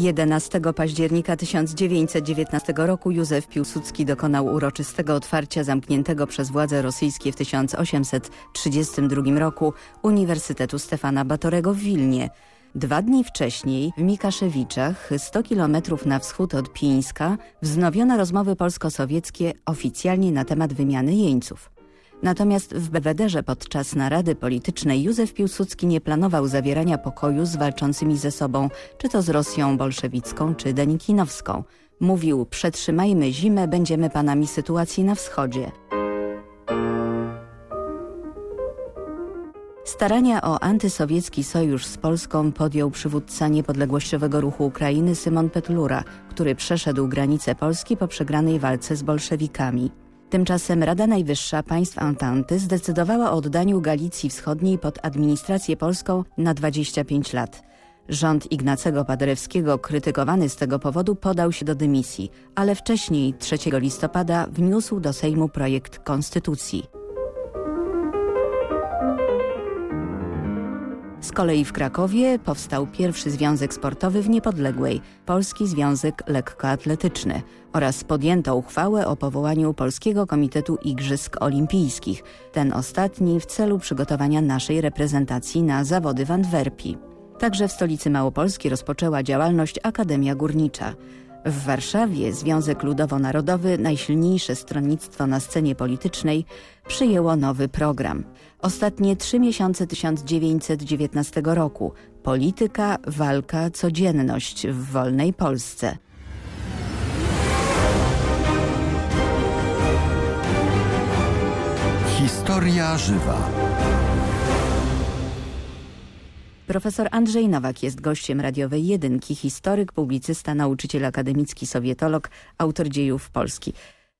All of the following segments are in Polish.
11 października 1919 roku Józef Piłsudski dokonał uroczystego otwarcia zamkniętego przez władze rosyjskie w 1832 roku Uniwersytetu Stefana Batorego w Wilnie. Dwa dni wcześniej w Mikaszewiczach, 100 kilometrów na wschód od Pińska, wznowiono rozmowy polsko-sowieckie oficjalnie na temat wymiany jeńców. Natomiast w Bewederze podczas narady politycznej Józef Piłsudski nie planował zawierania pokoju z walczącymi ze sobą, czy to z Rosją bolszewicką, czy denikinowską. Mówił, przetrzymajmy zimę, będziemy panami sytuacji na wschodzie. Starania o antysowiecki sojusz z Polską podjął przywódca niepodległościowego ruchu Ukrainy Symon Petlura, który przeszedł granicę Polski po przegranej walce z bolszewikami. Tymczasem Rada Najwyższa państw Antanty zdecydowała o oddaniu Galicji Wschodniej pod administrację polską na 25 lat. Rząd Ignacego Paderewskiego, krytykowany z tego powodu, podał się do dymisji, ale wcześniej, 3 listopada, wniósł do Sejmu projekt konstytucji. Z kolei w Krakowie powstał pierwszy związek sportowy w niepodległej, Polski Związek Lekkoatletyczny oraz podjęto uchwałę o powołaniu Polskiego Komitetu Igrzysk Olimpijskich, ten ostatni w celu przygotowania naszej reprezentacji na zawody w Antwerpii. Także w stolicy Małopolskiej rozpoczęła działalność Akademia Górnicza. W Warszawie Związek Ludowo-Narodowy, najsilniejsze stronnictwo na scenie politycznej, przyjęło nowy program. Ostatnie trzy miesiące 1919 roku. Polityka, walka, codzienność w wolnej Polsce. Historia żywa. Profesor Andrzej Nowak jest gościem radiowej jedynki, historyk, publicysta, nauczyciel akademicki, sowietolog, autor dziejów Polski.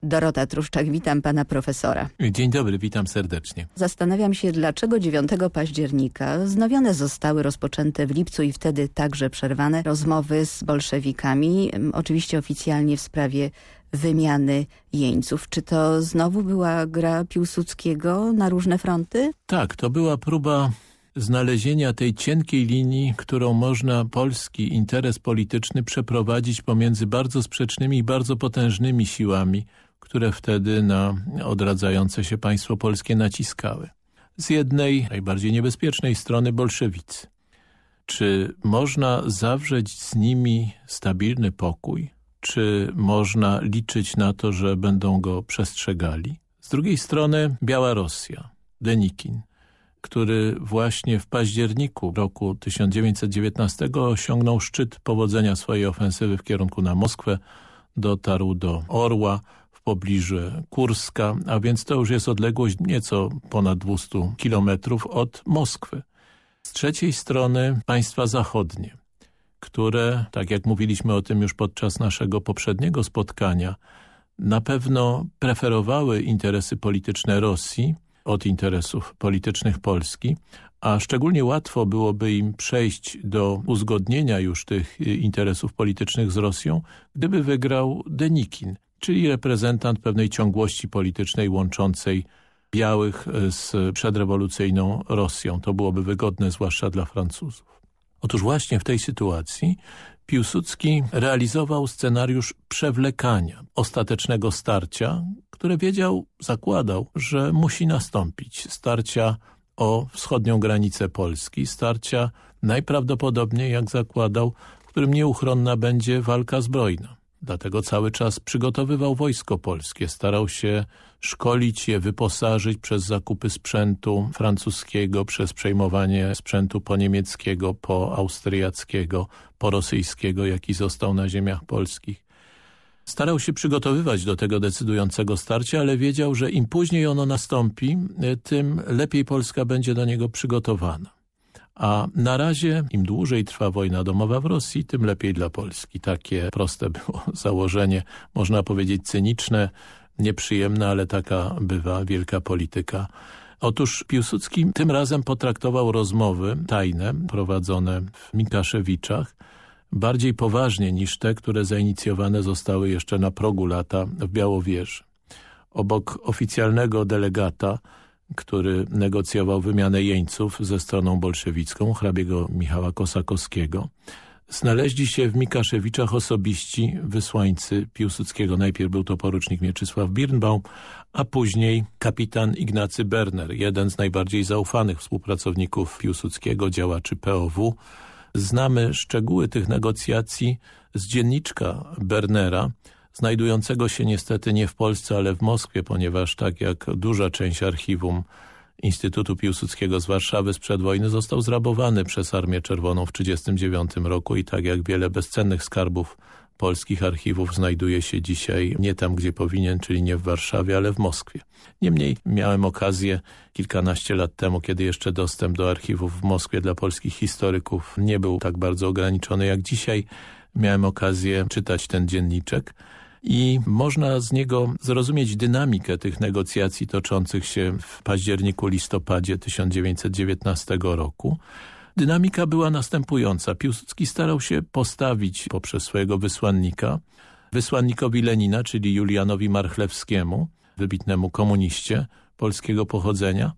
Dorota Truszczak, witam pana profesora. Dzień dobry, witam serdecznie. Zastanawiam się, dlaczego 9 października znowione zostały rozpoczęte w lipcu i wtedy także przerwane rozmowy z bolszewikami, oczywiście oficjalnie w sprawie wymiany jeńców. Czy to znowu była gra Piłsudskiego na różne fronty? Tak, to była próba znalezienia tej cienkiej linii, którą można polski interes polityczny przeprowadzić pomiędzy bardzo sprzecznymi i bardzo potężnymi siłami, które wtedy na odradzające się państwo polskie naciskały. Z jednej, najbardziej niebezpiecznej strony bolszewicy. Czy można zawrzeć z nimi stabilny pokój? Czy można liczyć na to, że będą go przestrzegali? Z drugiej strony Biała Rosja, Denikin, który właśnie w październiku roku 1919 osiągnął szczyt powodzenia swojej ofensywy w kierunku na Moskwę, dotarł do Orła w pobliżu Kurska, a więc to już jest odległość nieco ponad 200 kilometrów od Moskwy. Z trzeciej strony państwa zachodnie, które, tak jak mówiliśmy o tym już podczas naszego poprzedniego spotkania, na pewno preferowały interesy polityczne Rosji, od interesów politycznych Polski, a szczególnie łatwo byłoby im przejść do uzgodnienia już tych interesów politycznych z Rosją, gdyby wygrał Denikin, czyli reprezentant pewnej ciągłości politycznej łączącej białych z przedrewolucyjną Rosją. To byłoby wygodne zwłaszcza dla Francuzów. Otóż właśnie w tej sytuacji Piłsudski realizował scenariusz przewlekania ostatecznego starcia, które wiedział, zakładał, że musi nastąpić. Starcia o wschodnią granicę Polski, starcia najprawdopodobniej, jak zakładał, w którym nieuchronna będzie walka zbrojna. Dlatego cały czas przygotowywał wojsko polskie, starał się szkolić je, wyposażyć przez zakupy sprzętu francuskiego, przez przejmowanie sprzętu po niemieckiego, po austriackiego, po rosyjskiego, jaki został na ziemiach polskich. Starał się przygotowywać do tego decydującego starcia, ale wiedział, że im później ono nastąpi, tym lepiej Polska będzie do niego przygotowana. A na razie im dłużej trwa wojna domowa w Rosji, tym lepiej dla Polski. Takie proste było założenie, można powiedzieć cyniczne, nieprzyjemne, ale taka bywa wielka polityka. Otóż Piłsudski tym razem potraktował rozmowy tajne prowadzone w Mikaszewiczach bardziej poważnie niż te, które zainicjowane zostały jeszcze na progu lata w Białowieży. Obok oficjalnego delegata który negocjował wymianę jeńców ze stroną bolszewicką, hrabiego Michała Kosakowskiego. znaleźli się w Mikaszewiczach osobiści wysłańcy Piłsudskiego. Najpierw był to porucznik Mieczysław Birnbaum, a później kapitan Ignacy Berner, jeden z najbardziej zaufanych współpracowników Piłsudskiego, działaczy POW. Znamy szczegóły tych negocjacji z dzienniczka Bernera, znajdującego się niestety nie w Polsce, ale w Moskwie, ponieważ tak jak duża część archiwum Instytutu Piłsudskiego z Warszawy sprzed wojny został zrabowany przez Armię Czerwoną w 1939 roku i tak jak wiele bezcennych skarbów polskich archiwów znajduje się dzisiaj nie tam, gdzie powinien, czyli nie w Warszawie, ale w Moskwie. Niemniej miałem okazję kilkanaście lat temu, kiedy jeszcze dostęp do archiwów w Moskwie dla polskich historyków nie był tak bardzo ograniczony jak dzisiaj, miałem okazję czytać ten dzienniczek i można z niego zrozumieć dynamikę tych negocjacji toczących się w październiku, listopadzie 1919 roku. Dynamika była następująca. Piłsudski starał się postawić poprzez swojego wysłannika, wysłannikowi Lenina, czyli Julianowi Marchlewskiemu, wybitnemu komuniście polskiego pochodzenia,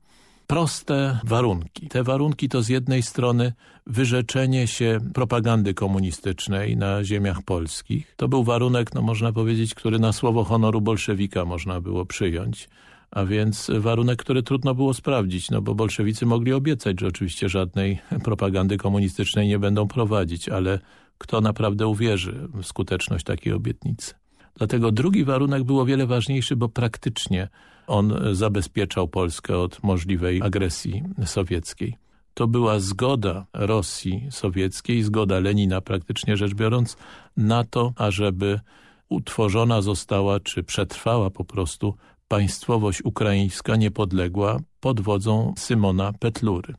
proste warunki. Te warunki to z jednej strony wyrzeczenie się propagandy komunistycznej na ziemiach polskich. To był warunek, no można powiedzieć, który na słowo honoru bolszewika można było przyjąć a więc warunek, który trudno było sprawdzić, no bo bolszewicy mogli obiecać, że oczywiście żadnej propagandy komunistycznej nie będą prowadzić, ale kto naprawdę uwierzy w skuteczność takiej obietnicy. Dlatego drugi warunek był o wiele ważniejszy, bo praktycznie on zabezpieczał Polskę od możliwej agresji sowieckiej. To była zgoda Rosji sowieckiej, zgoda Lenina praktycznie rzecz biorąc na to, ażeby utworzona została, czy przetrwała po prostu państwowość ukraińska niepodległa pod wodzą Symona Petlury.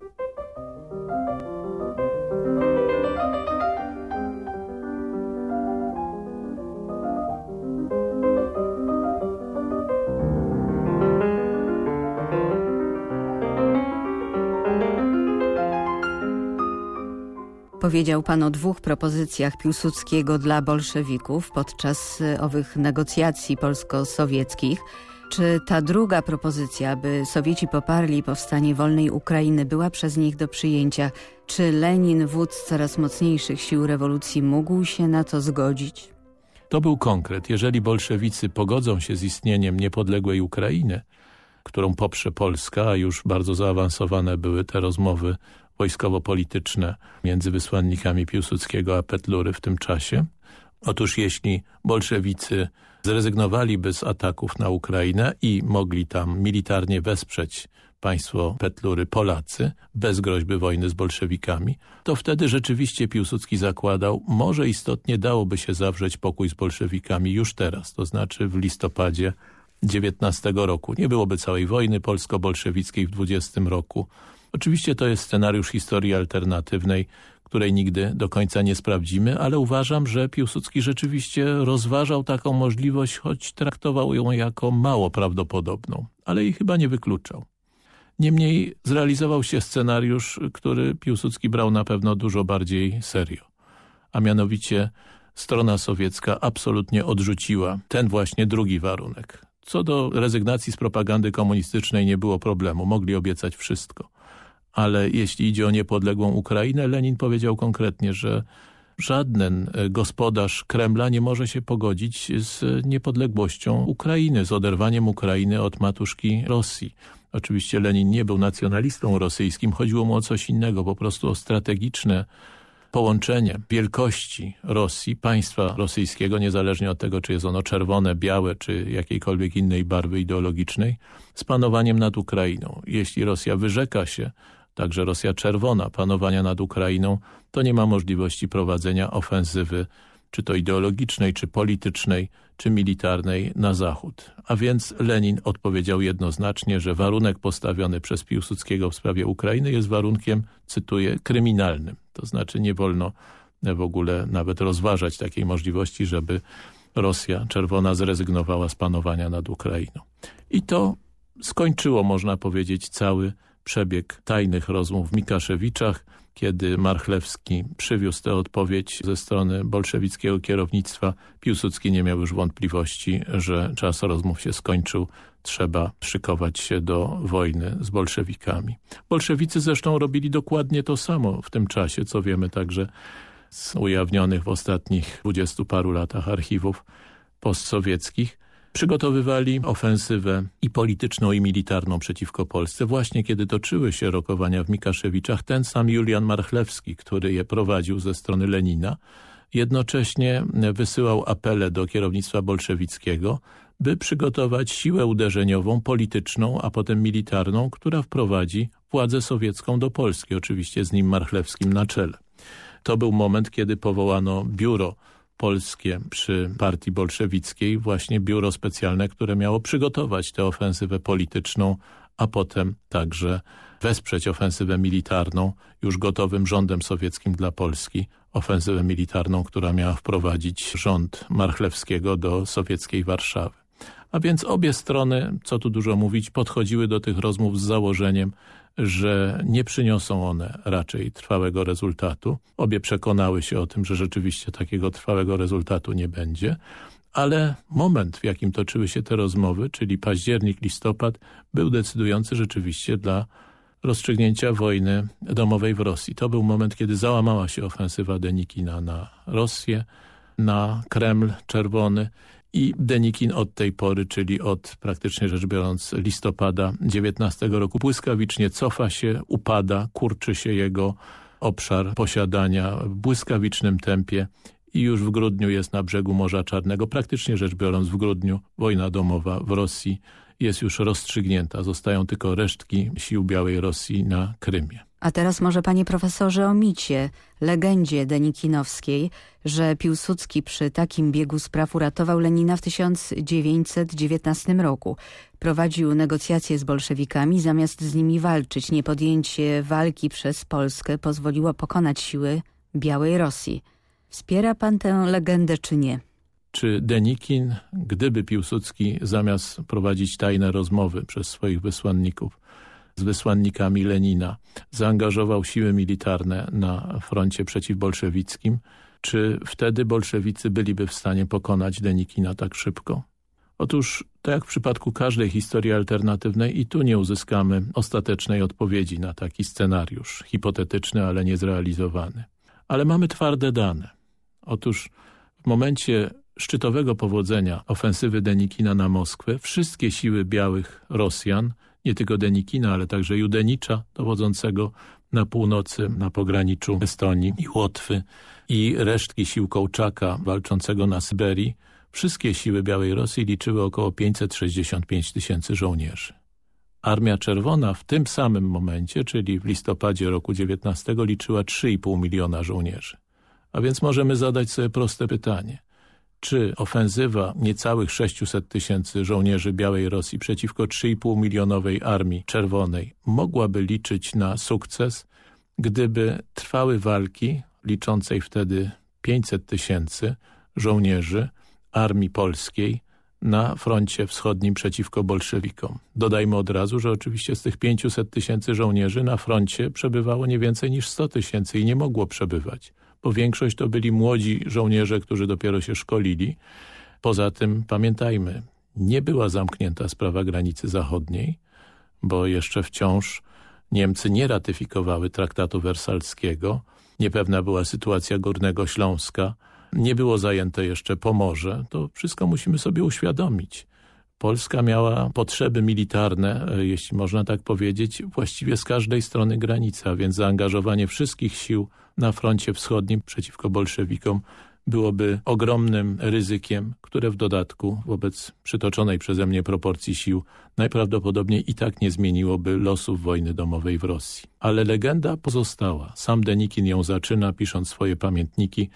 Powiedział pan o dwóch propozycjach Piłsudskiego dla bolszewików podczas y, owych negocjacji polsko-sowieckich. Czy ta druga propozycja, by Sowieci poparli powstanie wolnej Ukrainy była przez nich do przyjęcia? Czy Lenin, wódz coraz mocniejszych sił rewolucji mógł się na to zgodzić? To był konkret. Jeżeli bolszewicy pogodzą się z istnieniem niepodległej Ukrainy, którą poprze Polska, a już bardzo zaawansowane były te rozmowy wojskowo-polityczne między wysłannikami Piłsudskiego a Petlury w tym czasie. Otóż jeśli bolszewicy zrezygnowaliby z ataków na Ukrainę i mogli tam militarnie wesprzeć państwo Petlury Polacy bez groźby wojny z bolszewikami, to wtedy rzeczywiście Piłsudski zakładał, może istotnie dałoby się zawrzeć pokój z bolszewikami już teraz, to znaczy w listopadzie 19 roku. Nie byłoby całej wojny polsko-bolszewickiej w 20 roku. Oczywiście to jest scenariusz historii alternatywnej, której nigdy do końca nie sprawdzimy, ale uważam, że Piłsudski rzeczywiście rozważał taką możliwość, choć traktował ją jako mało prawdopodobną, ale jej chyba nie wykluczał. Niemniej zrealizował się scenariusz, który Piłsudski brał na pewno dużo bardziej serio, a mianowicie strona sowiecka absolutnie odrzuciła ten właśnie drugi warunek. Co do rezygnacji z propagandy komunistycznej nie było problemu, mogli obiecać wszystko ale jeśli idzie o niepodległą Ukrainę, Lenin powiedział konkretnie, że żaden e, gospodarz Kremla nie może się pogodzić z niepodległością Ukrainy, z oderwaniem Ukrainy od matuszki Rosji. Oczywiście Lenin nie był nacjonalistą rosyjskim, chodziło mu o coś innego, po prostu o strategiczne połączenie wielkości Rosji, państwa rosyjskiego, niezależnie od tego, czy jest ono czerwone, białe, czy jakiejkolwiek innej barwy ideologicznej, z panowaniem nad Ukrainą. Jeśli Rosja wyrzeka się także Rosja Czerwona, panowania nad Ukrainą, to nie ma możliwości prowadzenia ofensywy, czy to ideologicznej, czy politycznej, czy militarnej na zachód. A więc Lenin odpowiedział jednoznacznie, że warunek postawiony przez Piłsudskiego w sprawie Ukrainy jest warunkiem, cytuję, kryminalnym. To znaczy nie wolno w ogóle nawet rozważać takiej możliwości, żeby Rosja Czerwona zrezygnowała z panowania nad Ukrainą. I to skończyło, można powiedzieć, cały przebieg tajnych rozmów w Mikaszewiczach, kiedy Marchlewski przywiózł tę odpowiedź ze strony bolszewickiego kierownictwa, Piłsudski nie miał już wątpliwości, że czas rozmów się skończył, trzeba szykować się do wojny z bolszewikami. Bolszewicy zresztą robili dokładnie to samo w tym czasie, co wiemy także z ujawnionych w ostatnich dwudziestu paru latach archiwów postsowieckich, przygotowywali ofensywę i polityczną i militarną przeciwko Polsce. Właśnie kiedy toczyły się rokowania w Mikaszewiczach, ten sam Julian Marchlewski, który je prowadził ze strony Lenina, jednocześnie wysyłał apele do kierownictwa bolszewickiego, by przygotować siłę uderzeniową, polityczną, a potem militarną, która wprowadzi władzę sowiecką do Polski, oczywiście z nim Marchlewskim na czele. To był moment, kiedy powołano biuro polskie przy partii bolszewickiej, właśnie biuro specjalne, które miało przygotować tę ofensywę polityczną, a potem także wesprzeć ofensywę militarną już gotowym rządem sowieckim dla Polski, ofensywę militarną, która miała wprowadzić rząd Marchlewskiego do sowieckiej Warszawy. A więc obie strony, co tu dużo mówić, podchodziły do tych rozmów z założeniem, że nie przyniosą one raczej trwałego rezultatu. Obie przekonały się o tym, że rzeczywiście takiego trwałego rezultatu nie będzie, ale moment, w jakim toczyły się te rozmowy, czyli październik, listopad, był decydujący rzeczywiście dla rozstrzygnięcia wojny domowej w Rosji. To był moment, kiedy załamała się ofensywa Denikina na Rosję, na Kreml Czerwony i Denikin od tej pory, czyli od praktycznie rzecz biorąc listopada 19 roku błyskawicznie cofa się, upada, kurczy się jego obszar posiadania w błyskawicznym tempie i już w grudniu jest na brzegu Morza Czarnego. Praktycznie rzecz biorąc w grudniu wojna domowa w Rosji jest już rozstrzygnięta. Zostają tylko resztki sił Białej Rosji na Krymie. A teraz może panie profesorze o micie, legendzie denikinowskiej, że Piłsudski przy takim biegu spraw uratował Lenina w 1919 roku. Prowadził negocjacje z bolszewikami zamiast z nimi walczyć. Niepodjęcie walki przez Polskę pozwoliło pokonać siły Białej Rosji. Wspiera pan tę legendę czy nie? Czy Denikin, gdyby Piłsudski zamiast prowadzić tajne rozmowy przez swoich wysłanników z wysłannikami Lenina, zaangażował siły militarne na froncie przeciwbolszewickim, czy wtedy bolszewicy byliby w stanie pokonać Denikina tak szybko? Otóż, tak jak w przypadku każdej historii alternatywnej, i tu nie uzyskamy ostatecznej odpowiedzi na taki scenariusz, hipotetyczny, ale niezrealizowany. Ale mamy twarde dane. Otóż w momencie szczytowego powodzenia ofensywy Denikina na Moskwę wszystkie siły białych Rosjan nie tylko Denikina, ale także Judenicza, dowodzącego na północy, na pograniczu Estonii i Łotwy i resztki sił Kołczaka walczącego na Syberii, wszystkie siły Białej Rosji liczyły około 565 tysięcy żołnierzy. Armia Czerwona w tym samym momencie, czyli w listopadzie roku 19 liczyła 3,5 miliona żołnierzy. A więc możemy zadać sobie proste pytanie – czy ofensywa niecałych 600 tysięcy żołnierzy Białej Rosji przeciwko 3,5 milionowej Armii Czerwonej mogłaby liczyć na sukces, gdyby trwały walki liczącej wtedy 500 tysięcy żołnierzy Armii Polskiej na froncie wschodnim przeciwko bolszewikom. Dodajmy od razu, że oczywiście z tych 500 tysięcy żołnierzy na froncie przebywało nie więcej niż 100 tysięcy i nie mogło przebywać bo większość to byli młodzi żołnierze, którzy dopiero się szkolili. Poza tym pamiętajmy, nie była zamknięta sprawa granicy zachodniej, bo jeszcze wciąż Niemcy nie ratyfikowały traktatu wersalskiego, niepewna była sytuacja Górnego Śląska, nie było zajęte jeszcze Pomorze, to wszystko musimy sobie uświadomić. Polska miała potrzeby militarne, e, jeśli można tak powiedzieć, właściwie z każdej strony granicy, a więc zaangażowanie wszystkich sił na froncie wschodnim przeciwko bolszewikom byłoby ogromnym ryzykiem, które w dodatku wobec przytoczonej przeze mnie proporcji sił najprawdopodobniej i tak nie zmieniłoby losów wojny domowej w Rosji. Ale legenda pozostała. Sam Denikin ją zaczyna, pisząc swoje pamiętniki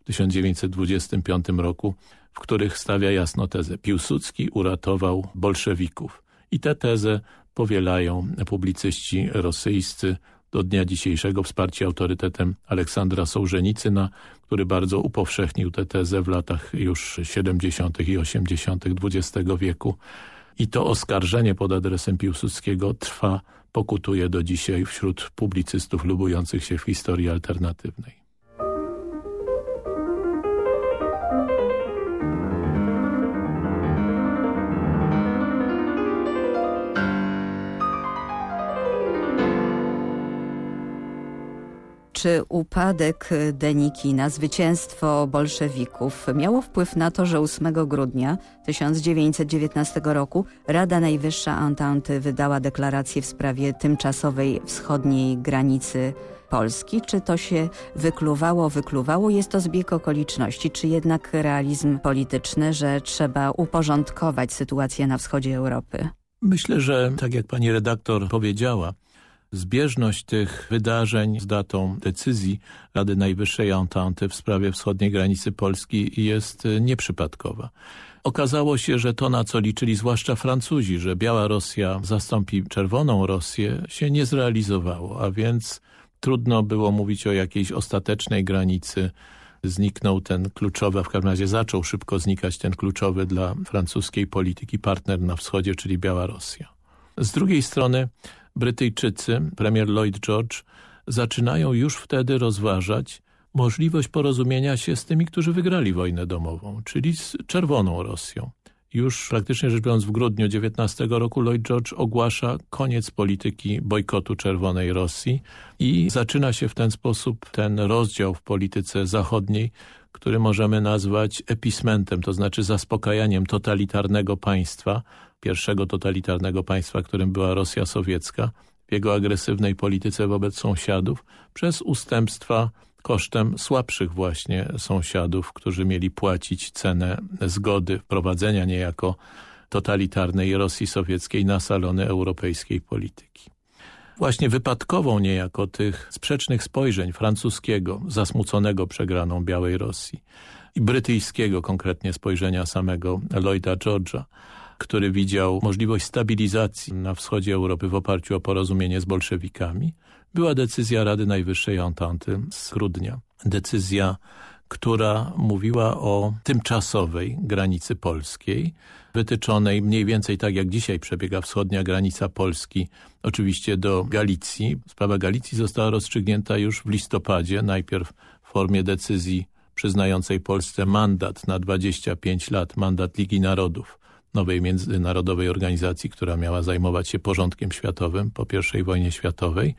w 1925 roku, w których stawia jasno tezę. Piłsudski uratował bolszewików. I tę tezę powielają publicyści rosyjscy, do dnia dzisiejszego wsparcie autorytetem Aleksandra Sołżenicyna, który bardzo upowszechnił tę tezę w latach już 70. i 80. XX wieku. I to oskarżenie pod adresem Piłsudskiego trwa, pokutuje do dzisiaj wśród publicystów lubujących się w historii alternatywnej. Czy upadek Denikina, zwycięstwo bolszewików miało wpływ na to, że 8 grudnia 1919 roku Rada Najwyższa Entente wydała deklarację w sprawie tymczasowej wschodniej granicy Polski? Czy to się wykluwało, wykluwało? Jest to zbieg okoliczności, czy jednak realizm polityczny, że trzeba uporządkować sytuację na wschodzie Europy? Myślę, że tak jak pani redaktor powiedziała, zbieżność tych wydarzeń z datą decyzji Rady Najwyższej Entente w sprawie wschodniej granicy Polski jest nieprzypadkowa. Okazało się, że to na co liczyli zwłaszcza Francuzi, że Biała Rosja zastąpi Czerwoną Rosję się nie zrealizowało, a więc trudno było mówić o jakiejś ostatecznej granicy. Zniknął ten kluczowy, a w każdym razie zaczął szybko znikać ten kluczowy dla francuskiej polityki partner na wschodzie, czyli Biała Rosja. Z drugiej strony Brytyjczycy, premier Lloyd George, zaczynają już wtedy rozważać możliwość porozumienia się z tymi, którzy wygrali wojnę domową, czyli z Czerwoną Rosją. Już praktycznie rzecz biorąc w grudniu 19 roku Lloyd George ogłasza koniec polityki bojkotu Czerwonej Rosji i zaczyna się w ten sposób ten rozdział w polityce zachodniej, który możemy nazwać epismentem, to znaczy zaspokajaniem totalitarnego państwa, pierwszego totalitarnego państwa, którym była Rosja sowiecka, w jego agresywnej polityce wobec sąsiadów, przez ustępstwa kosztem słabszych właśnie sąsiadów, którzy mieli płacić cenę zgody wprowadzenia niejako totalitarnej Rosji sowieckiej na salony europejskiej polityki. Właśnie wypadkową niejako tych sprzecznych spojrzeń francuskiego, zasmuconego przegraną Białej Rosji i brytyjskiego konkretnie spojrzenia samego Lloyda George'a, który widział możliwość stabilizacji na wschodzie Europy w oparciu o porozumienie z bolszewikami, była decyzja Rady Najwyższej Entente z grudnia. Decyzja, która mówiła o tymczasowej granicy polskiej, wytyczonej mniej więcej tak jak dzisiaj przebiega wschodnia granica Polski, oczywiście do Galicji. Sprawa Galicji została rozstrzygnięta już w listopadzie, najpierw w formie decyzji przyznającej Polsce mandat na 25 lat, mandat Ligi Narodów, nowej międzynarodowej organizacji, która miała zajmować się porządkiem światowym po I wojnie światowej,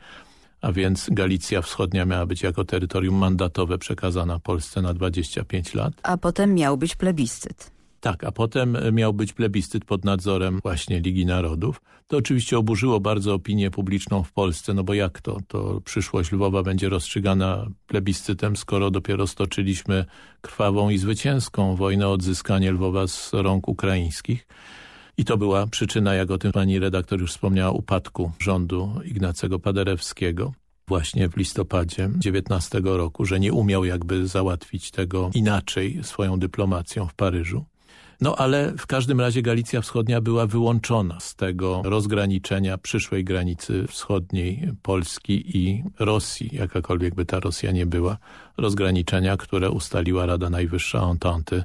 a więc Galicja Wschodnia miała być jako terytorium mandatowe przekazana Polsce na 25 lat. A potem miał być plebiscyt. Tak, a potem miał być plebiscyt pod nadzorem właśnie Ligi Narodów. To oczywiście oburzyło bardzo opinię publiczną w Polsce, no bo jak to? To przyszłość Lwowa będzie rozstrzygana plebiscytem, skoro dopiero stoczyliśmy krwawą i zwycięską wojnę o odzyskanie Lwowa z rąk ukraińskich. I to była przyczyna, jak o tym pani redaktor już wspomniała, upadku rządu Ignacego Paderewskiego właśnie w listopadzie 19 roku, że nie umiał jakby załatwić tego inaczej swoją dyplomacją w Paryżu. No ale w każdym razie Galicja Wschodnia była wyłączona z tego rozgraniczenia przyszłej granicy wschodniej Polski i Rosji, jakakolwiek by ta Rosja nie była, rozgraniczenia, które ustaliła Rada Najwyższa Entente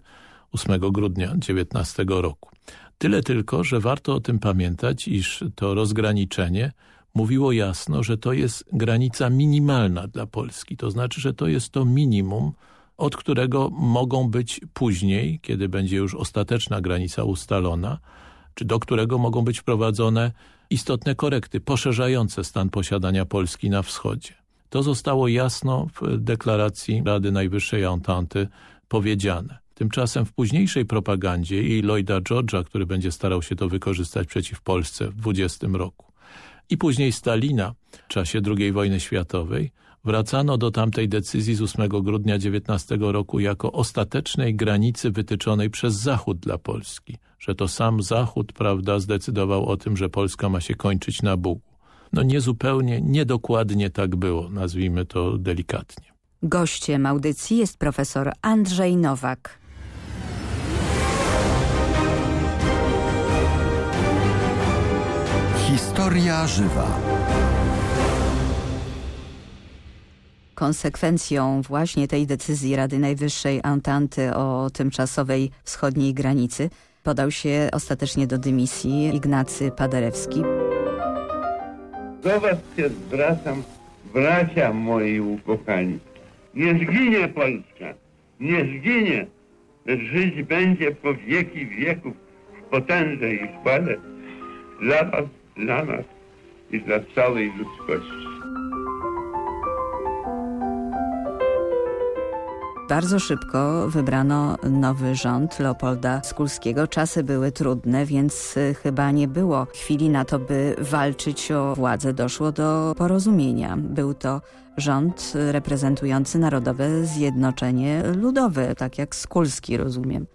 8 grudnia 19 roku. Tyle tylko, że warto o tym pamiętać, iż to rozgraniczenie mówiło jasno, że to jest granica minimalna dla Polski. To znaczy, że to jest to minimum, od którego mogą być później, kiedy będzie już ostateczna granica ustalona, czy do którego mogą być wprowadzone istotne korekty poszerzające stan posiadania Polski na wschodzie. To zostało jasno w deklaracji Rady Najwyższej Entente powiedziane. Tymczasem w późniejszej propagandzie i Lloyda George'a, który będzie starał się to wykorzystać przeciw Polsce w 20 roku i później Stalina w czasie II wojny światowej, wracano do tamtej decyzji z 8 grudnia 19 roku jako ostatecznej granicy wytyczonej przez Zachód dla Polski, że to sam Zachód prawda, zdecydował o tym, że Polska ma się kończyć na Bugu. No niezupełnie, niedokładnie tak było, nazwijmy to delikatnie. Gościem audycji jest profesor Andrzej Nowak. Historia żywa. Konsekwencją właśnie tej decyzji Rady Najwyższej Entente o tymczasowej wschodniej granicy podał się ostatecznie do dymisji Ignacy Paderewski. Do was się zwracam, bracia moi ukochani. Nie zginie Polska, nie zginie. Żyć będzie po wieki wieków w potędze i chwale dla was, dla nas i dla całej ludzkości. Bardzo szybko wybrano nowy rząd Leopolda Skulskiego. Czasy były trudne, więc y, chyba nie było chwili na to, by walczyć o władzę. Doszło do porozumienia. Był to rząd reprezentujący Narodowe Zjednoczenie Ludowe, tak jak Skulski, rozumiem.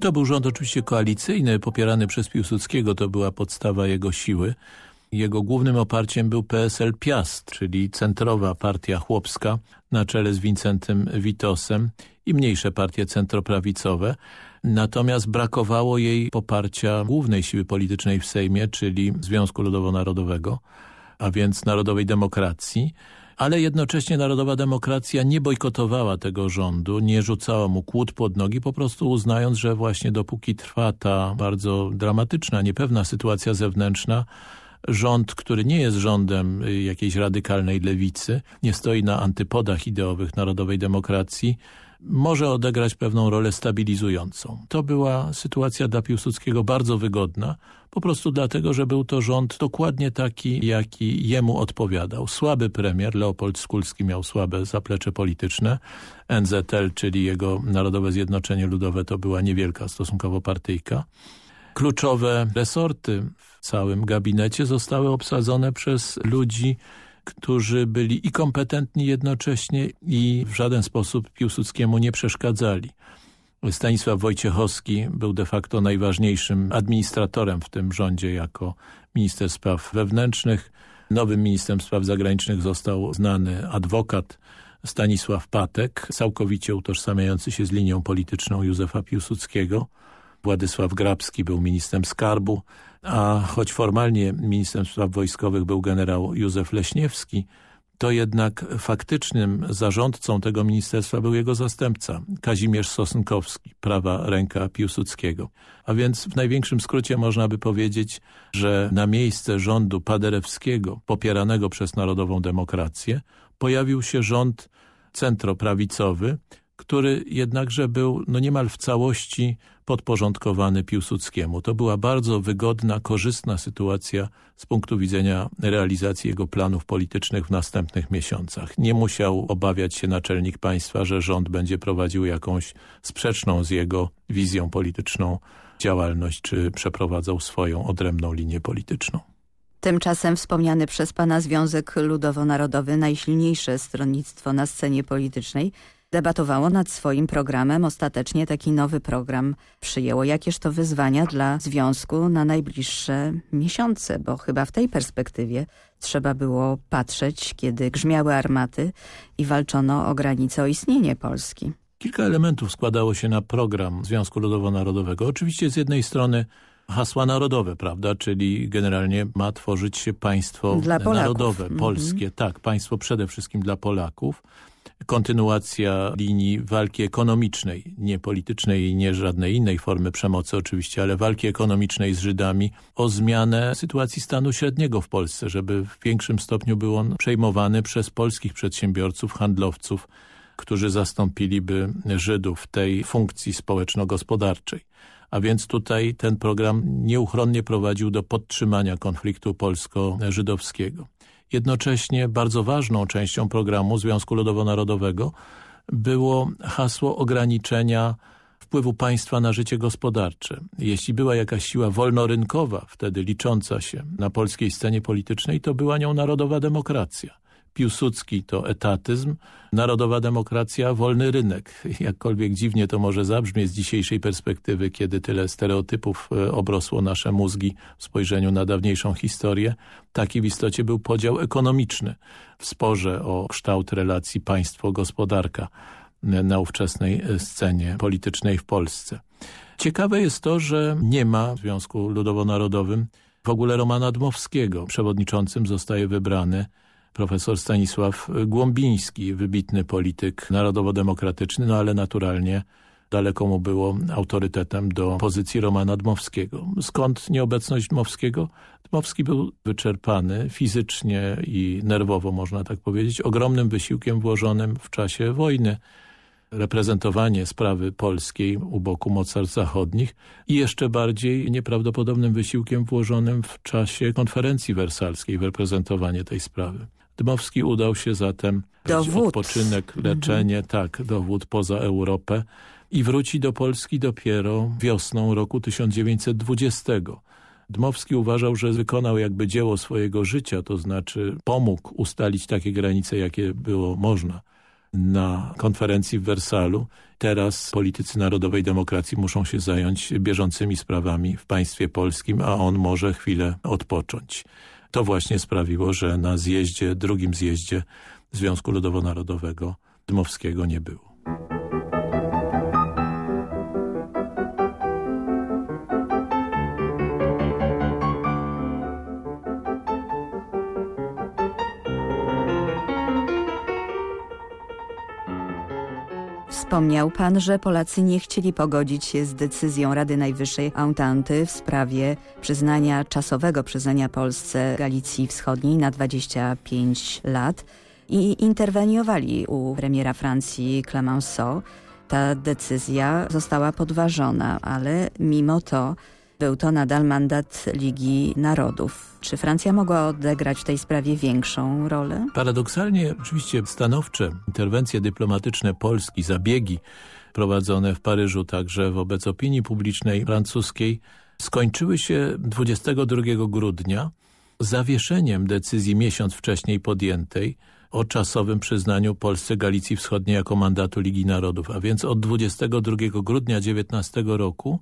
To był rząd oczywiście koalicyjny, popierany przez Piłsudskiego, to była podstawa jego siły. Jego głównym oparciem był PSL Piast, czyli centrowa partia chłopska na czele z Wincentym Witosem i mniejsze partie centroprawicowe. Natomiast brakowało jej poparcia głównej siły politycznej w Sejmie, czyli Związku Ludowo-Narodowego, a więc Narodowej Demokracji. Ale jednocześnie Narodowa Demokracja nie bojkotowała tego rządu, nie rzucała mu kłód pod nogi, po prostu uznając, że właśnie dopóki trwa ta bardzo dramatyczna, niepewna sytuacja zewnętrzna, rząd, który nie jest rządem y, jakiejś radykalnej lewicy, nie stoi na antypodach ideowych narodowej demokracji, może odegrać pewną rolę stabilizującą. To była sytuacja dla Piłsudskiego bardzo wygodna, po prostu dlatego, że był to rząd dokładnie taki, jaki jemu odpowiadał. Słaby premier, Leopold Skulski miał słabe zaplecze polityczne, NZL, czyli jego Narodowe Zjednoczenie Ludowe, to była niewielka stosunkowo partyjka. Kluczowe resorty w całym gabinecie zostały obsadzone przez ludzi, którzy byli i kompetentni jednocześnie i w żaden sposób Piłsudskiemu nie przeszkadzali. Stanisław Wojciechowski był de facto najważniejszym administratorem w tym rządzie jako minister spraw wewnętrznych. Nowym ministrem spraw zagranicznych został znany adwokat Stanisław Patek, całkowicie utożsamiający się z linią polityczną Józefa Piłsudskiego. Władysław Grabski był ministrem skarbu, a choć formalnie ministrem spraw wojskowych był generał Józef Leśniewski, to jednak faktycznym zarządcą tego ministerstwa był jego zastępca, Kazimierz Sosynkowski, prawa ręka Piłsudskiego. A więc w największym skrócie można by powiedzieć, że na miejsce rządu paderewskiego, popieranego przez Narodową Demokrację, pojawił się rząd centroprawicowy, który jednakże był no niemal w całości podporządkowany Piłsudskiemu. To była bardzo wygodna, korzystna sytuacja z punktu widzenia realizacji jego planów politycznych w następnych miesiącach. Nie musiał obawiać się naczelnik państwa, że rząd będzie prowadził jakąś sprzeczną z jego wizją polityczną działalność, czy przeprowadzał swoją odrębną linię polityczną. Tymczasem wspomniany przez pana Związek Ludowo-Narodowy, najsilniejsze stronnictwo na scenie politycznej, debatowało nad swoim programem. Ostatecznie taki nowy program przyjęło. Jakież to wyzwania dla Związku na najbliższe miesiące, bo chyba w tej perspektywie trzeba było patrzeć, kiedy grzmiały armaty i walczono o granicę, o istnienie Polski. Kilka elementów składało się na program Związku Ludowo-Narodowego. Oczywiście z jednej strony hasła narodowe, prawda, czyli generalnie ma tworzyć się państwo narodowe, mhm. polskie, tak, państwo przede wszystkim dla Polaków kontynuacja linii walki ekonomicznej, nie politycznej i nie żadnej innej formy przemocy oczywiście, ale walki ekonomicznej z Żydami o zmianę sytuacji stanu średniego w Polsce, żeby w większym stopniu był on przejmowany przez polskich przedsiębiorców, handlowców, którzy zastąpiliby Żydów w tej funkcji społeczno-gospodarczej. A więc tutaj ten program nieuchronnie prowadził do podtrzymania konfliktu polsko-żydowskiego. Jednocześnie bardzo ważną częścią programu Związku Ludowo-Narodowego było hasło ograniczenia wpływu państwa na życie gospodarcze. Jeśli była jakaś siła wolnorynkowa, wtedy licząca się na polskiej scenie politycznej, to była nią narodowa demokracja. Piłsudski to etatyzm, narodowa demokracja, wolny rynek. Jakkolwiek dziwnie to może zabrzmieć z dzisiejszej perspektywy, kiedy tyle stereotypów e, obrosło nasze mózgi w spojrzeniu na dawniejszą historię, taki w istocie był podział ekonomiczny w sporze o kształt relacji państwo-gospodarka e, na ówczesnej e, scenie politycznej w Polsce. Ciekawe jest to, że nie ma w Związku Ludowo-Narodowym w ogóle Romana Dmowskiego. Przewodniczącym zostaje wybrany profesor Stanisław Głąbiński, wybitny polityk narodowo-demokratyczny, no ale naturalnie daleko mu było autorytetem do pozycji Romana Dmowskiego. Skąd nieobecność Dmowskiego? Dmowski był wyczerpany fizycznie i nerwowo, można tak powiedzieć, ogromnym wysiłkiem włożonym w czasie wojny reprezentowanie sprawy polskiej u boku mocarstw zachodnich i jeszcze bardziej nieprawdopodobnym wysiłkiem włożonym w czasie konferencji wersalskiej w reprezentowanie tej sprawy. Dmowski udał się zatem do wód. odpoczynek, leczenie, mhm. tak, dowód poza Europę i wróci do Polski dopiero wiosną roku 1920. Dmowski uważał, że wykonał jakby dzieło swojego życia, to znaczy pomógł ustalić takie granice, jakie było można na konferencji w Wersalu. Teraz politycy Narodowej Demokracji muszą się zająć bieżącymi sprawami w państwie polskim, a on może chwilę odpocząć. To właśnie sprawiło, że na zjeździe, drugim zjeździe Związku Ludowo-Narodowego Dmowskiego nie było. Wspomniał pan, że Polacy nie chcieli pogodzić się z decyzją Rady Najwyższej Entente w sprawie przyznania, czasowego przyznania Polsce Galicji Wschodniej na 25 lat i interweniowali u premiera Francji Clemenceau. Ta decyzja została podważona, ale mimo to był to nadal mandat Ligi Narodów. Czy Francja mogła odegrać w tej sprawie większą rolę? Paradoksalnie, oczywiście stanowcze interwencje dyplomatyczne Polski, zabiegi prowadzone w Paryżu także wobec opinii publicznej francuskiej skończyły się 22 grudnia zawieszeniem decyzji miesiąc wcześniej podjętej o czasowym przyznaniu Polsce Galicji Wschodniej jako mandatu Ligi Narodów, a więc od 22 grudnia 19 roku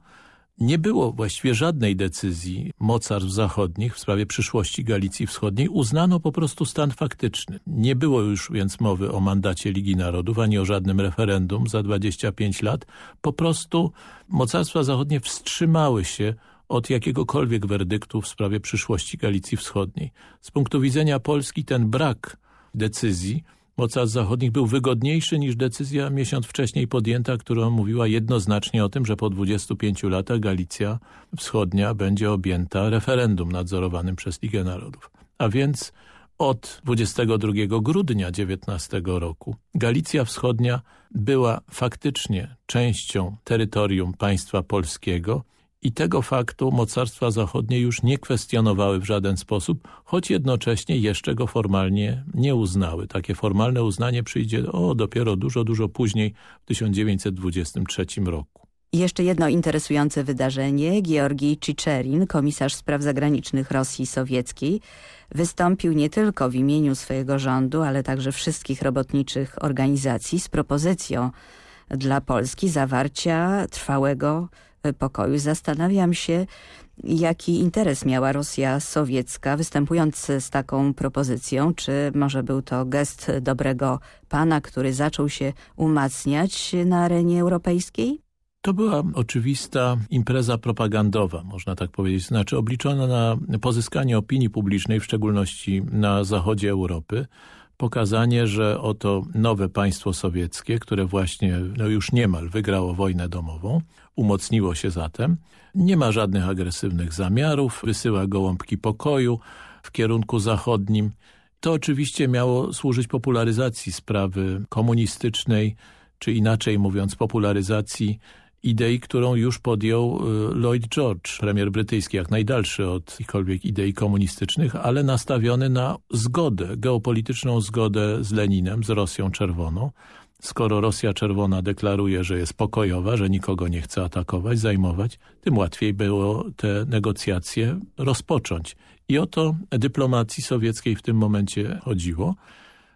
nie było właściwie żadnej decyzji mocarstw zachodnich w sprawie przyszłości Galicji Wschodniej. Uznano po prostu stan faktyczny. Nie było już więc mowy o mandacie Ligi Narodów, ani o żadnym referendum za 25 lat. Po prostu mocarstwa zachodnie wstrzymały się od jakiegokolwiek werdyktu w sprawie przyszłości Galicji Wschodniej. Z punktu widzenia Polski ten brak decyzji mocarstw zachodnich był wygodniejszy niż decyzja miesiąc wcześniej podjęta, która mówiła jednoznacznie o tym, że po 25 latach Galicja Wschodnia będzie objęta referendum nadzorowanym przez Ligę Narodów. A więc od 22 grudnia 19 roku Galicja Wschodnia była faktycznie częścią terytorium państwa polskiego i tego faktu mocarstwa zachodnie już nie kwestionowały w żaden sposób, choć jednocześnie jeszcze go formalnie nie uznały. Takie formalne uznanie przyjdzie o dopiero dużo, dużo później w 1923 roku. Jeszcze jedno interesujące wydarzenie. Georgij Cziczerin, komisarz spraw zagranicznych Rosji Sowieckiej, wystąpił nie tylko w imieniu swojego rządu, ale także wszystkich robotniczych organizacji z propozycją dla Polski zawarcia trwałego pokoju. Zastanawiam się, jaki interes miała Rosja sowiecka występując z taką propozycją. Czy może był to gest dobrego pana, który zaczął się umacniać na arenie europejskiej? To była oczywista impreza propagandowa, można tak powiedzieć, znaczy obliczona na pozyskanie opinii publicznej, w szczególności na zachodzie Europy, pokazanie, że oto nowe państwo sowieckie, które właśnie no już niemal wygrało wojnę domową, umocniło się zatem, nie ma żadnych agresywnych zamiarów, wysyła gołąbki pokoju w kierunku zachodnim. To oczywiście miało służyć popularyzacji sprawy komunistycznej, czy inaczej mówiąc popularyzacji idei, którą już podjął y, Lloyd George, premier brytyjski, jak najdalszy od jakichkolwiek idei komunistycznych, ale nastawiony na zgodę, geopolityczną zgodę z Leninem, z Rosją Czerwoną. Skoro Rosja Czerwona deklaruje, że jest pokojowa, że nikogo nie chce atakować, zajmować, tym łatwiej było te negocjacje rozpocząć. I o to dyplomacji sowieckiej w tym momencie chodziło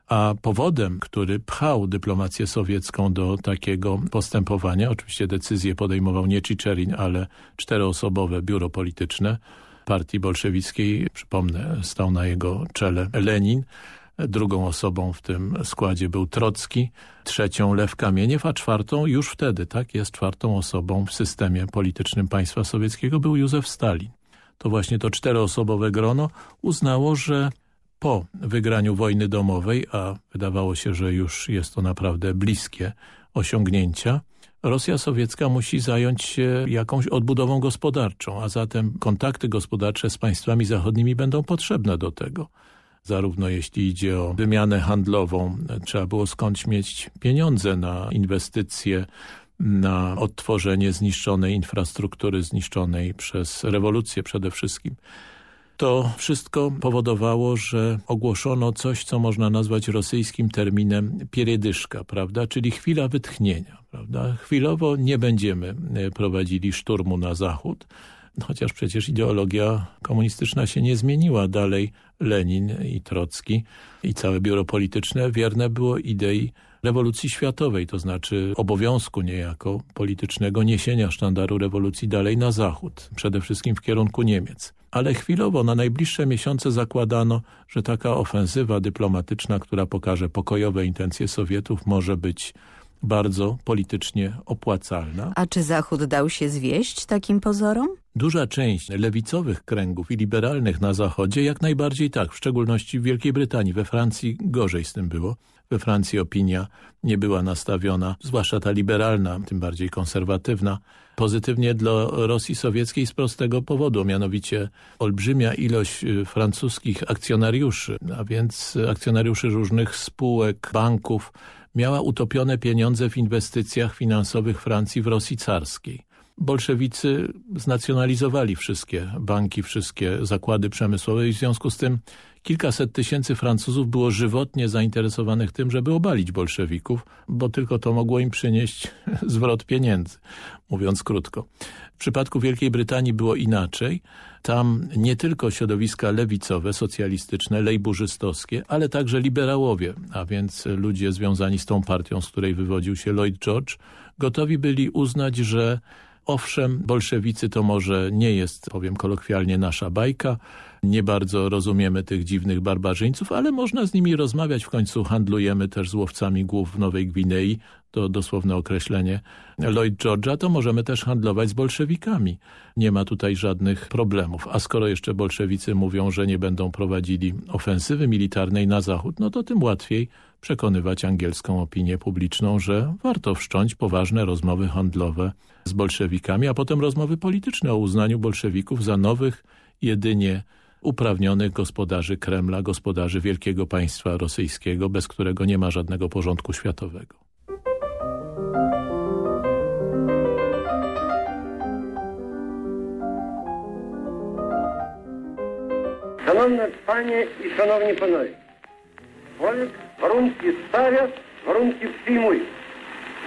a powodem, który pchał dyplomację sowiecką do takiego postępowania, oczywiście decyzję podejmował nie Cziczerin, ale czteroosobowe biuro polityczne partii bolszewickiej, przypomnę, stał na jego czele Lenin, drugą osobą w tym składzie był Trocki, trzecią Lew Kamieniew, a czwartą już wtedy, tak, jest czwartą osobą w systemie politycznym państwa sowieckiego był Józef Stalin. To właśnie to czteroosobowe grono uznało, że po wygraniu wojny domowej, a wydawało się, że już jest to naprawdę bliskie osiągnięcia, Rosja sowiecka musi zająć się jakąś odbudową gospodarczą, a zatem kontakty gospodarcze z państwami zachodnimi będą potrzebne do tego. Zarówno jeśli idzie o wymianę handlową, trzeba było skądś mieć pieniądze na inwestycje, na odtworzenie zniszczonej infrastruktury, zniszczonej przez rewolucję przede wszystkim To wszystko powodowało, że ogłoszono coś, co można nazwać rosyjskim terminem pieriedyszka, prawda? czyli chwila wytchnienia. Prawda? Chwilowo nie będziemy e, prowadzili szturmu na zachód, chociaż przecież ideologia komunistyczna się nie zmieniła. Dalej Lenin i Trocki i całe biuro polityczne wierne było idei rewolucji światowej, to znaczy obowiązku niejako politycznego niesienia sztandaru rewolucji dalej na zachód, przede wszystkim w kierunku Niemiec. Ale chwilowo na najbliższe miesiące zakładano, że taka ofensywa dyplomatyczna, która pokaże pokojowe intencje Sowietów może być bardzo politycznie opłacalna. A czy Zachód dał się zwieść takim pozorom? Duża część lewicowych kręgów i liberalnych na Zachodzie jak najbardziej tak, w szczególności w Wielkiej Brytanii. We Francji gorzej z tym było. We Francji opinia nie była nastawiona, zwłaszcza ta liberalna, tym bardziej konserwatywna, pozytywnie dla Rosji sowieckiej z prostego powodu, mianowicie olbrzymia ilość y, francuskich akcjonariuszy, a więc akcjonariuszy różnych spółek, banków, miała utopione pieniądze w inwestycjach finansowych Francji w Rosji carskiej. Bolszewicy znacjonalizowali wszystkie banki, wszystkie zakłady przemysłowe i w związku z tym kilkaset tysięcy Francuzów było żywotnie zainteresowanych tym, żeby obalić bolszewików, bo tylko to mogło im przynieść zwrot pieniędzy, mówiąc krótko. W przypadku Wielkiej Brytanii było inaczej. Tam nie tylko środowiska lewicowe, socjalistyczne, lejburzystowskie, ale także liberałowie, a więc ludzie związani z tą partią, z której wywodził się Lloyd George, gotowi byli uznać, że owszem, bolszewicy to może nie jest, powiem kolokwialnie, nasza bajka, nie bardzo rozumiemy tych dziwnych barbarzyńców, ale można z nimi rozmawiać. W końcu handlujemy też z łowcami głów w Nowej Gwinei, to dosłowne określenie Lloyd George'a, to możemy też handlować z bolszewikami. Nie ma tutaj żadnych problemów. A skoro jeszcze bolszewicy mówią, że nie będą prowadzili ofensywy militarnej na zachód, no to tym łatwiej przekonywać angielską opinię publiczną, że warto wszcząć poważne rozmowy handlowe z bolszewikami, a potem rozmowy polityczne o uznaniu bolszewików za nowych, jedynie uprawnionych gospodarzy Kremla, gospodarzy wielkiego państwa rosyjskiego, bez którego nie ma żadnego porządku światowego. Szanowne Panie i Szanowni Panowie, człowiek warunki stawia, warunki przyjmuje.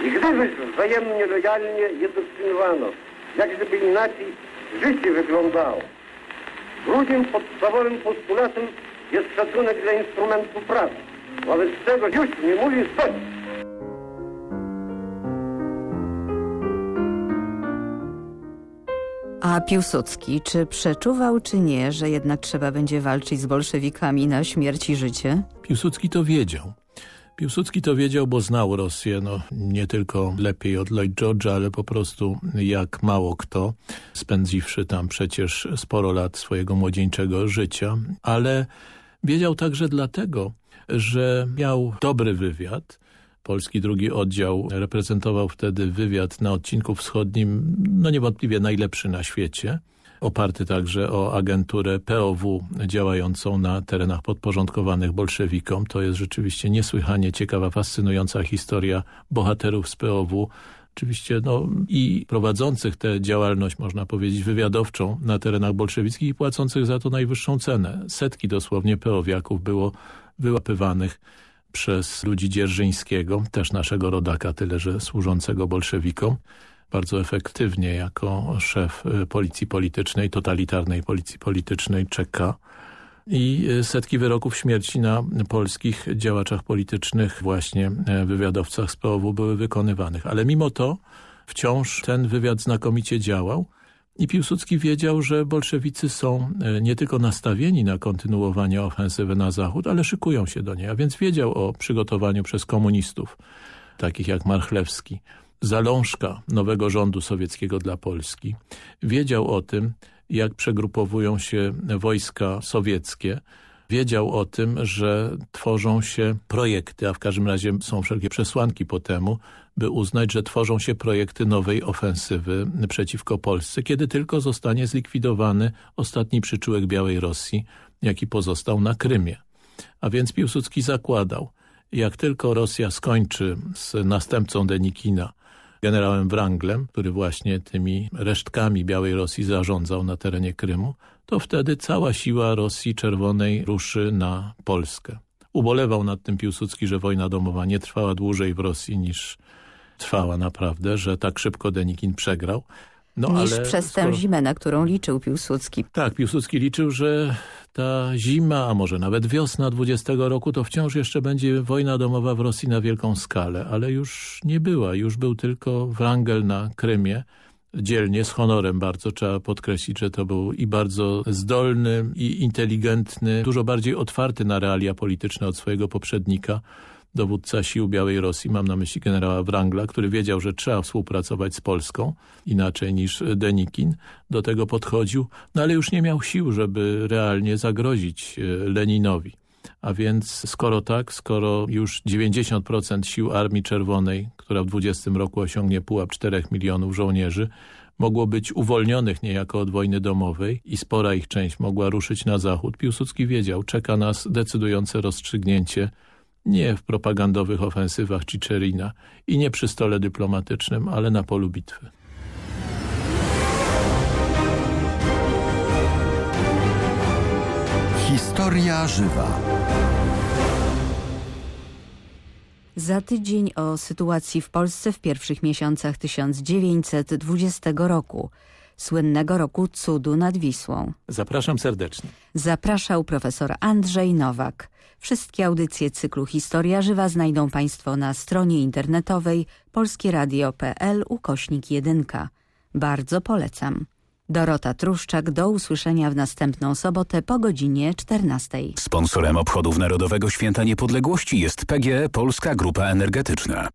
I gdybyś wzajemnie lojalnie je dopilnowano, jak gdyby inaczej życie wyglądało. Drugim podstawowym postulatem jest szacunek dla instrumentu pracy, wobec tego już nie mówi zgodnie. A Piłsudski, czy przeczuwał, czy nie, że jednak trzeba będzie walczyć z bolszewikami na śmierć i życie? Piłsudski to wiedział. Piłsudski to wiedział, bo znał Rosję, no, nie tylko lepiej od Lloyd George'a, ale po prostu jak mało kto, spędziwszy tam przecież sporo lat swojego młodzieńczego życia, ale wiedział także dlatego, że miał dobry wywiad, Polski drugi oddział reprezentował wtedy wywiad na odcinku wschodnim, no niewątpliwie najlepszy na świecie oparty także o agenturę POW działającą na terenach podporządkowanych bolszewikom. To jest rzeczywiście niesłychanie ciekawa, fascynująca historia bohaterów z POW, oczywiście no, i prowadzących tę działalność, można powiedzieć, wywiadowczą na terenach bolszewickich i płacących za to najwyższą cenę. Setki dosłownie peowiaków było wyłapywanych przez ludzi Dzierżyńskiego, też naszego rodaka, tyle że służącego bolszewikom bardzo efektywnie jako szef y, policji politycznej, totalitarnej policji politycznej czeka i y, setki wyroków śmierci na polskich działaczach politycznych, właśnie y, wywiadowcach z POW były wykonywanych. Ale mimo to wciąż ten wywiad znakomicie działał i Piłsudski wiedział, że bolszewicy są nie tylko nastawieni na kontynuowanie ofensywy na zachód, ale szykują się do niej, a więc wiedział o przygotowaniu przez komunistów, takich jak Marchlewski, zalążka nowego rządu sowieckiego dla Polski. Wiedział o tym, jak przegrupowują się wojska sowieckie. Wiedział o tym, że tworzą się projekty, a w każdym razie są wszelkie przesłanki po temu, by uznać, że tworzą się projekty nowej ofensywy przeciwko Polsce, kiedy tylko zostanie zlikwidowany ostatni przyczółek Białej Rosji, jaki pozostał na Krymie. A więc Piłsudski zakładał, jak tylko Rosja skończy z następcą Denikina, generałem Wranglem, który właśnie tymi resztkami Białej Rosji zarządzał na terenie Krymu, to wtedy cała siła Rosji Czerwonej ruszy na Polskę. Ubolewał nad tym Piłsudski, że wojna domowa nie trwała dłużej w Rosji niż trwała naprawdę, że tak szybko Denikin przegrał. No, niż przez tę skoro... zimę, na którą liczył Piłsudski. Tak, Piłsudski liczył, że ta zima, a może nawet wiosna 20 roku, to wciąż jeszcze będzie wojna domowa w Rosji na wielką skalę, ale już nie była. Już był tylko Wrangel na Krymie, dzielnie, z honorem bardzo. Trzeba podkreślić, że to był i bardzo zdolny, i inteligentny, dużo bardziej otwarty na realia polityczne od swojego poprzednika, dowódca sił Białej Rosji, mam na myśli generała Wrangla, który wiedział, że trzeba współpracować z Polską, inaczej niż Denikin, do tego podchodził, no ale już nie miał sił, żeby realnie zagrozić e, Leninowi. A więc skoro tak, skoro już 90% sił Armii Czerwonej, która w 20 roku osiągnie pułap 4 milionów żołnierzy, mogło być uwolnionych niejako od wojny domowej i spora ich część mogła ruszyć na zachód, Piłsudski wiedział, czeka nas decydujące rozstrzygnięcie nie w propagandowych ofensywach Cicerina i nie przy stole dyplomatycznym, ale na polu bitwy. Historia żywa. Za tydzień o sytuacji w Polsce w pierwszych miesiącach 1920 roku, słynnego roku cudu nad Wisłą. Zapraszam serdecznie. Zapraszał profesor Andrzej Nowak. Wszystkie audycje cyklu Historia Żywa znajdą Państwo na stronie internetowej polskieradio.pl ukośnik 1. Bardzo polecam. Dorota Truszczak, do usłyszenia w następną sobotę po godzinie 14. Sponsorem obchodów Narodowego Święta Niepodległości jest PGE Polska Grupa Energetyczna.